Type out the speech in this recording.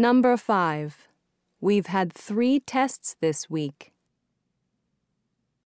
Number 5. We've had three tests this week.